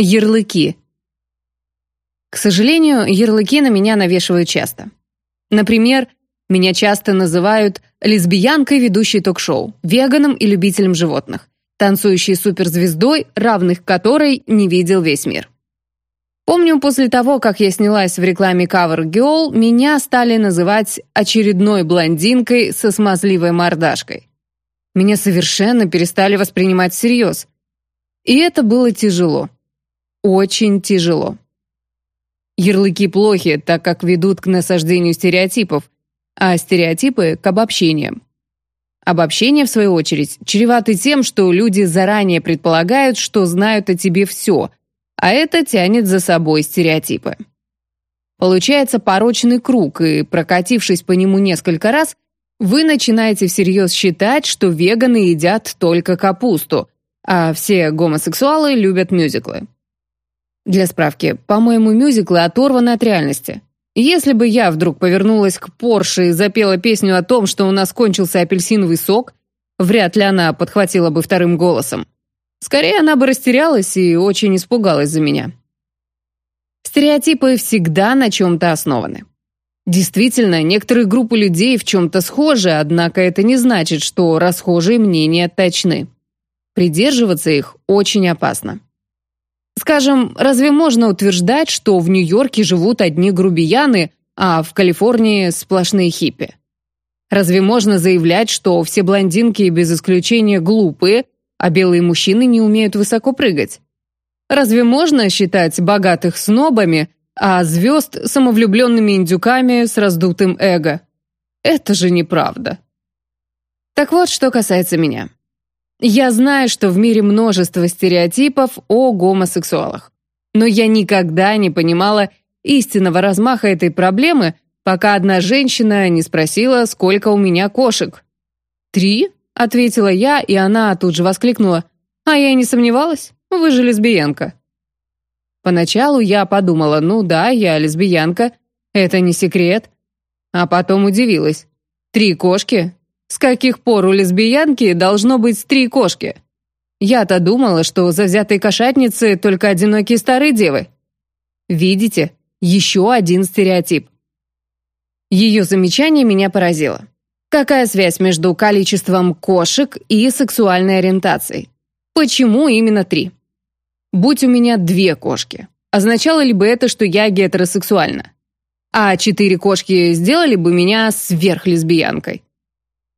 Ярлыки. К сожалению, ярлыки на меня навешивают часто. Например, меня часто называют лесбиянкой, ведущей ток-шоу, веганом и любителем животных, танцующей суперзвездой, равных которой не видел весь мир. Помню, после того, как я снялась в рекламе Cover Girl, меня стали называть очередной блондинкой со смазливой мордашкой. Меня совершенно перестали воспринимать всерьез. И это было тяжело очень тяжело. Ярлыки плохи, так как ведут к насаждению стереотипов, а стереотипы — к обобщениям. Обобщение, в свою очередь, чреваты тем, что люди заранее предполагают, что знают о тебе все, а это тянет за собой стереотипы. Получается порочный круг, и, прокатившись по нему несколько раз, вы начинаете всерьез считать, что веганы едят только капусту, а все гомосексуалы любят мюзиклы. Для справки, по-моему, мюзиклы оторваны от реальности. Если бы я вдруг повернулась к Порше и запела песню о том, что у нас кончился апельсиновый сок, вряд ли она подхватила бы вторым голосом. Скорее, она бы растерялась и очень испугалась за меня. Стереотипы всегда на чем-то основаны. Действительно, некоторые группы людей в чем-то схожи, однако это не значит, что расхожие мнения точны. Придерживаться их очень опасно. Скажем, разве можно утверждать, что в Нью-Йорке живут одни грубияны, а в Калифорнии сплошные хиппи? Разве можно заявлять, что все блондинки без исключения глупые, а белые мужчины не умеют высоко прыгать? Разве можно считать богатых снобами, а звезд самовлюбленными индюками с раздутым эго? Это же неправда. Так вот, что касается меня. Я знаю, что в мире множество стереотипов о гомосексуалах. Но я никогда не понимала истинного размаха этой проблемы, пока одна женщина не спросила, сколько у меня кошек. «Три?» — ответила я, и она тут же воскликнула. «А я и не сомневалась, вы же лесбиянка». Поначалу я подумала, ну да, я лесбиянка, это не секрет. А потом удивилась. Три кошки? С каких пор у лесбиянки должно быть три кошки? Я-то думала, что завзятые кошатницы только одинокие старые девы. Видите, еще один стереотип. Ее замечание меня поразило. Какая связь между количеством кошек и сексуальной ориентацией? Почему именно три? Будь у меня две кошки, означало ли бы это, что я гетеросексуальна? А четыре кошки сделали бы меня сверхлесбиянкой?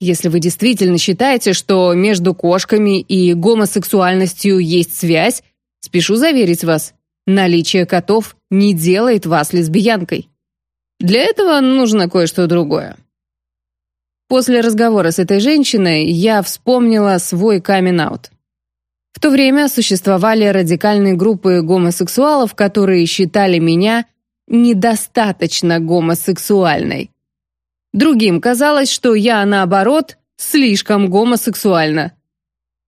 Если вы действительно считаете, что между кошками и гомосексуальностью есть связь, спешу заверить вас, наличие котов не делает вас лесбиянкой. Для этого нужно кое-что другое. После разговора с этой женщиной я вспомнила свой камин-аут. В то время существовали радикальные группы гомосексуалов, которые считали меня недостаточно гомосексуальной. Другим казалось, что я, наоборот, слишком гомосексуальна.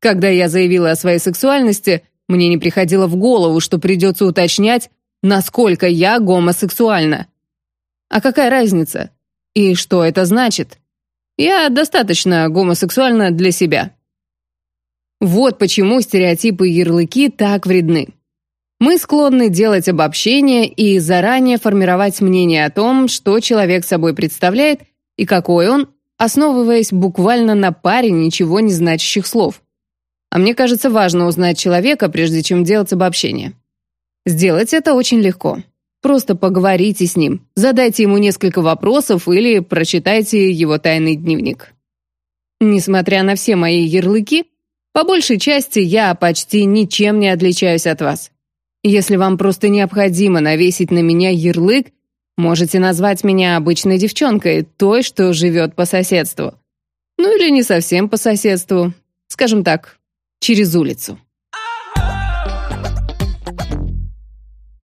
Когда я заявила о своей сексуальности, мне не приходило в голову, что придется уточнять, насколько я гомосексуальна. А какая разница? И что это значит? Я достаточно гомосексуальна для себя. Вот почему стереотипы и ярлыки так вредны. Мы склонны делать обобщения и заранее формировать мнение о том, что человек собой представляет и какой он, основываясь буквально на паре ничего не значащих слов. А мне кажется важно узнать человека, прежде чем делать обобщение. Сделать это очень легко. Просто поговорите с ним, задайте ему несколько вопросов или прочитайте его тайный дневник. Несмотря на все мои ярлыки, по большей части я почти ничем не отличаюсь от вас. Если вам просто необходимо навесить на меня ярлык, Можете назвать меня обычной девчонкой, той, что живет по соседству. Ну или не совсем по соседству. Скажем так, через улицу.